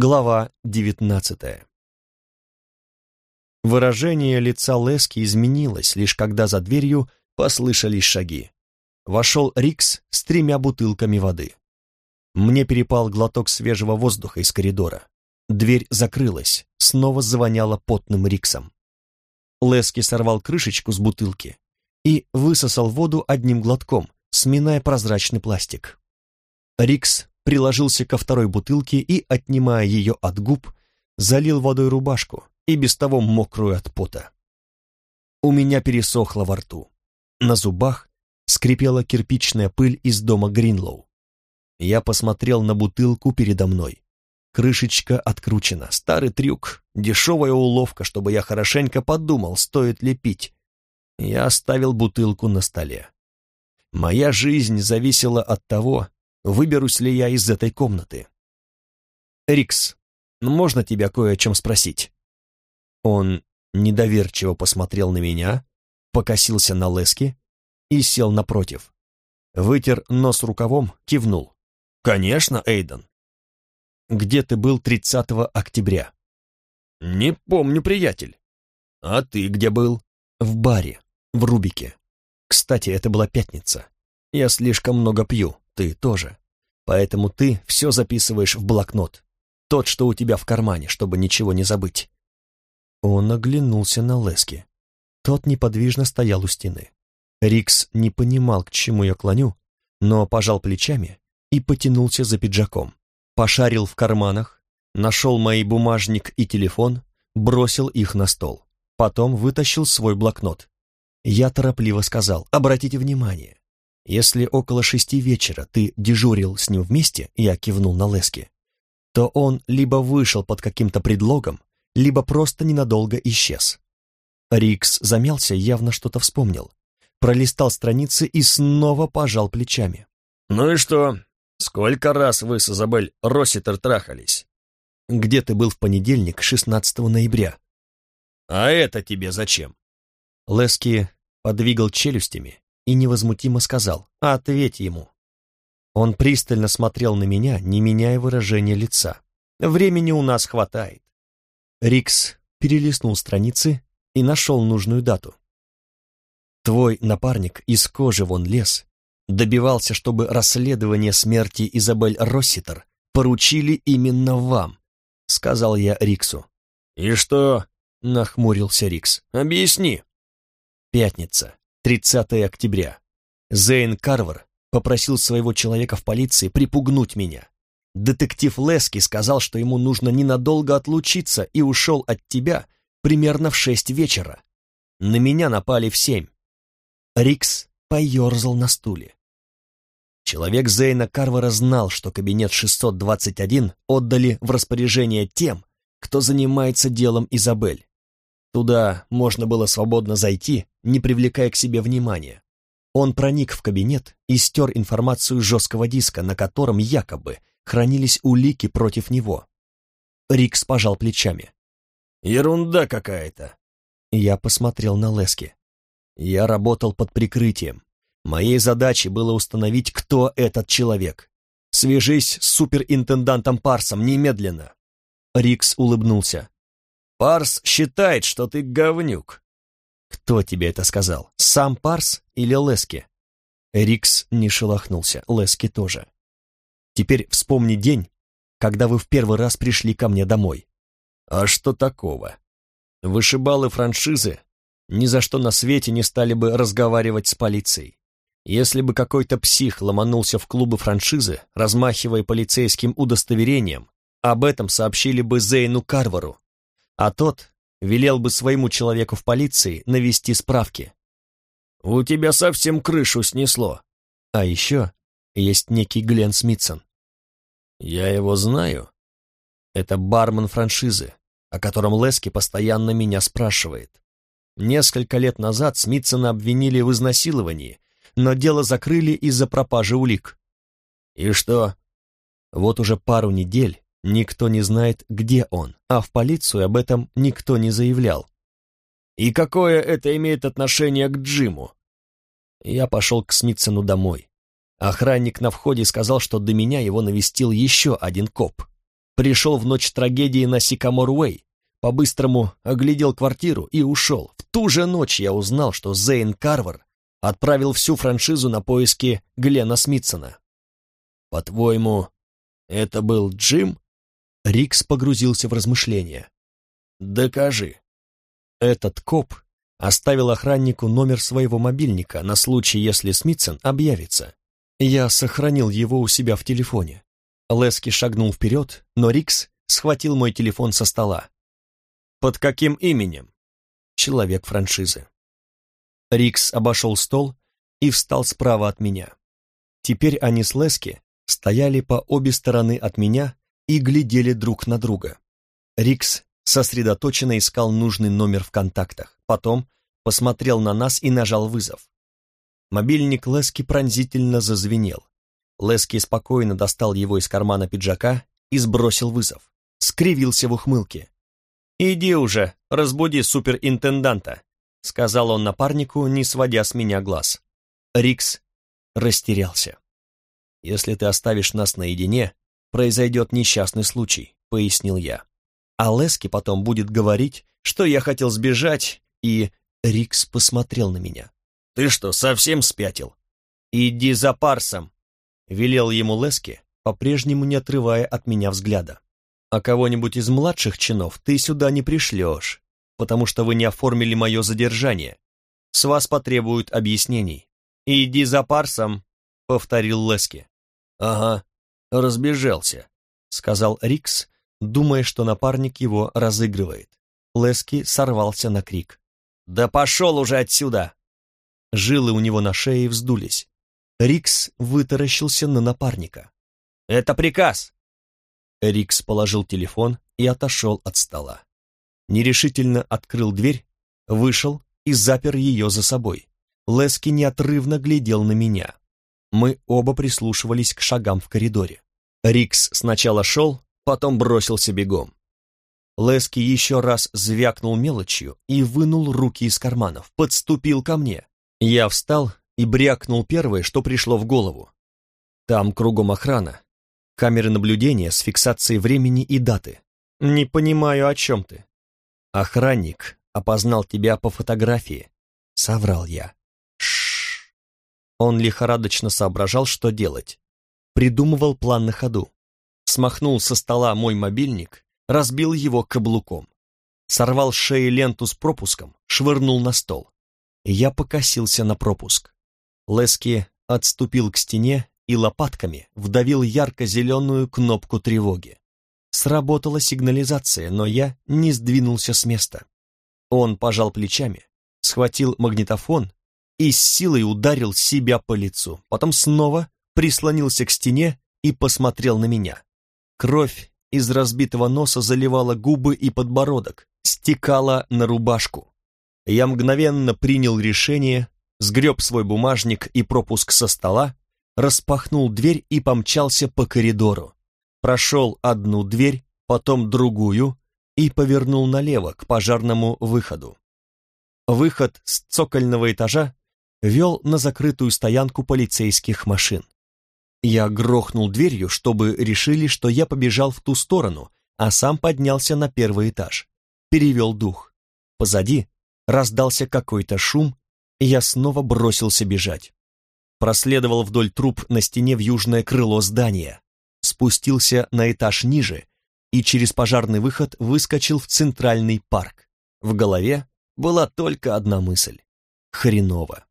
Глава девятнадцатая Выражение лица Лески изменилось, лишь когда за дверью послышались шаги. Вошел Рикс с тремя бутылками воды. Мне перепал глоток свежего воздуха из коридора. Дверь закрылась, снова завоняло потным Риксом. Лески сорвал крышечку с бутылки и высосал воду одним глотком, сминая прозрачный пластик. Рикс приложился ко второй бутылке и, отнимая ее от губ, залил водой рубашку, и без того мокрую от пота. У меня пересохло во рту. На зубах скрипела кирпичная пыль из дома Гринлоу. Я посмотрел на бутылку передо мной. Крышечка откручена, старый трюк, дешевая уловка, чтобы я хорошенько подумал, стоит ли пить. Я оставил бутылку на столе. Моя жизнь зависела от того, выберусь ли я из этой комнаты. «Рикс, можно тебя кое о чем спросить?» Он недоверчиво посмотрел на меня, покосился на Лески и сел напротив. Вытер нос рукавом, кивнул. «Конечно, Эйден». «Где ты был 30 октября?» «Не помню, приятель». «А ты где был?» «В баре, в Рубике. Кстати, это была пятница. Я слишком много пью, ты тоже. Поэтому ты все записываешь в блокнот. Тот, что у тебя в кармане, чтобы ничего не забыть. Он оглянулся на Лески. Тот неподвижно стоял у стены. Рикс не понимал, к чему я клоню, но пожал плечами и потянулся за пиджаком. Пошарил в карманах, нашел мои бумажник и телефон, бросил их на стол. Потом вытащил свой блокнот. Я торопливо сказал, обратите внимание, если около шести вечера ты дежурил с ним вместе, я кивнул на Лески, то он либо вышел под каким-то предлогом, либо просто ненадолго исчез. Рикс замялся, явно что-то вспомнил. Пролистал страницы и снова пожал плечами. «Ну и что? Сколько раз вы с Изабель Росситер трахались?» «Где ты был в понедельник, 16 ноября?» «А это тебе зачем?» Лески подвигал челюстями и невозмутимо сказал «Ответь ему». Он пристально смотрел на меня, не меняя выражения лица. «Времени у нас хватает. Рикс перелистнул страницы и нашел нужную дату. Твой напарник из кожи вон лез, добивался, чтобы расследование смерти Изабель Росситер поручили именно вам, сказал я Риксу. И что? Нахмурился Рикс. Объясни. Пятница, 30 октября. Зейн Карвер попросил своего человека в полиции припугнуть меня. Детектив Лески сказал, что ему нужно ненадолго отлучиться и ушел от тебя примерно в шесть вечера. На меня напали в семь. Рикс поерзал на стуле. Человек Зейна Карвара знал, что кабинет 621 отдали в распоряжение тем, кто занимается делом Изабель. Туда можно было свободно зайти, не привлекая к себе внимания. Он проник в кабинет и стер информацию жесткого диска, на котором якобы хранились улики против него. Рикс пожал плечами. «Ерунда какая-то!» Я посмотрел на Лески. Я работал под прикрытием. Моей задачей было установить, кто этот человек. Свяжись с суперинтендантом Парсом немедленно. Рикс улыбнулся. Парс считает, что ты говнюк. Кто тебе это сказал? Сам Парс или Лески? Рикс не шелохнулся, Лески тоже. Теперь вспомни день, когда вы в первый раз пришли ко мне домой. А что такого? Вышибалы франшизы ни за что на свете не стали бы разговаривать с полицией. Если бы какой-то псих ломанулся в клубы франшизы, размахивая полицейским удостоверением, об этом сообщили бы Зейну Карвару, а тот велел бы своему человеку в полиции навести справки. «У тебя совсем крышу снесло». А еще есть некий Глен Смитсон. «Я его знаю?» «Это бармен франшизы, о котором Лески постоянно меня спрашивает. Несколько лет назад Смитсона обвинили в изнасиловании, но дело закрыли из-за пропажи улик». «И что?» «Вот уже пару недель никто не знает, где он, а в полицию об этом никто не заявлял». «И какое это имеет отношение к Джиму?» Я пошел к Смитсону домой. Охранник на входе сказал, что до меня его навестил еще один коп. Пришел в ночь трагедии на Сикамор-Уэй, по-быстрому оглядел квартиру и ушел. В ту же ночь я узнал, что Зейн Карвер отправил всю франшизу на поиски Глена Смитсона. «По-твоему, это был Джим?» Рикс погрузился в размышления. «Докажи». Этот коп оставил охраннику номер своего мобильника на случай, если Смитсон объявится. Я сохранил его у себя в телефоне. Лески шагнул вперед, но Рикс схватил мой телефон со стола. «Под каким именем?» «Человек франшизы». Рикс обошел стол и встал справа от меня. Теперь они с Лески стояли по обе стороны от меня и глядели друг на друга. Рикс сосредоточенно искал нужный номер в контактах, потом посмотрел на нас и нажал вызов. Мобильник Лески пронзительно зазвенел. Лески спокойно достал его из кармана пиджака и сбросил вызов. Скривился в ухмылке. «Иди уже, разбуди суперинтенданта», — сказал он напарнику, не сводя с меня глаз. Рикс растерялся. «Если ты оставишь нас наедине, произойдет несчастный случай», — пояснил я. «А Лески потом будет говорить, что я хотел сбежать, и...» Рикс посмотрел на меня. «Ты что, совсем спятил?» «Иди за парсом», — велел ему Лески, по-прежнему не отрывая от меня взгляда. «А кого-нибудь из младших чинов ты сюда не пришлешь, потому что вы не оформили мое задержание. С вас потребуют объяснений. Иди за парсом, повторил Лески. Ага, разбежался, сказал Рикс, думая, что напарник его разыгрывает. Лески сорвался на крик. «Да пошел уже отсюда!» Жилы у него на шее вздулись. Рикс вытаращился на напарника. «Это приказ!» Рикс положил телефон и отошел от стола нерешительно открыл дверь, вышел и запер ее за собой. Лески неотрывно глядел на меня. Мы оба прислушивались к шагам в коридоре. Рикс сначала шел, потом бросился бегом. Лески еще раз звякнул мелочью и вынул руки из карманов, подступил ко мне. Я встал и брякнул первое, что пришло в голову. Там кругом охрана, камеры наблюдения с фиксацией времени и даты. Не понимаю, о чем ты. Охранник опознал тебя по фотографии. Соврал я. Он лихорадочно соображал, что делать. Придумывал план на ходу. Смахнул со стола мой мобильник, разбил его каблуком. Сорвал с шеи ленту с пропуском, швырнул на стол. Я покосился на пропуск. Лески отступил к стене и лопатками вдавил ярко-зеленую кнопку тревоги. Сработала сигнализация, но я не сдвинулся с места. Он пожал плечами, схватил магнитофон и с силой ударил себя по лицу. Потом снова прислонился к стене и посмотрел на меня. Кровь из разбитого носа заливала губы и подбородок, стекала на рубашку. Я мгновенно принял решение, сгреб свой бумажник и пропуск со стола, распахнул дверь и помчался по коридору прошел одну дверь, потом другую и повернул налево к пожарному выходу. Выход с цокольного этажа вел на закрытую стоянку полицейских машин. Я грохнул дверью, чтобы решили, что я побежал в ту сторону, а сам поднялся на первый этаж. Перевел дух. Позади раздался какой-то шум, и я снова бросился бежать. Проследовал вдоль труб на стене в южное крыло здания спустился на этаж ниже и через пожарный выход выскочил в центральный парк. В голове была только одна мысль — хреново.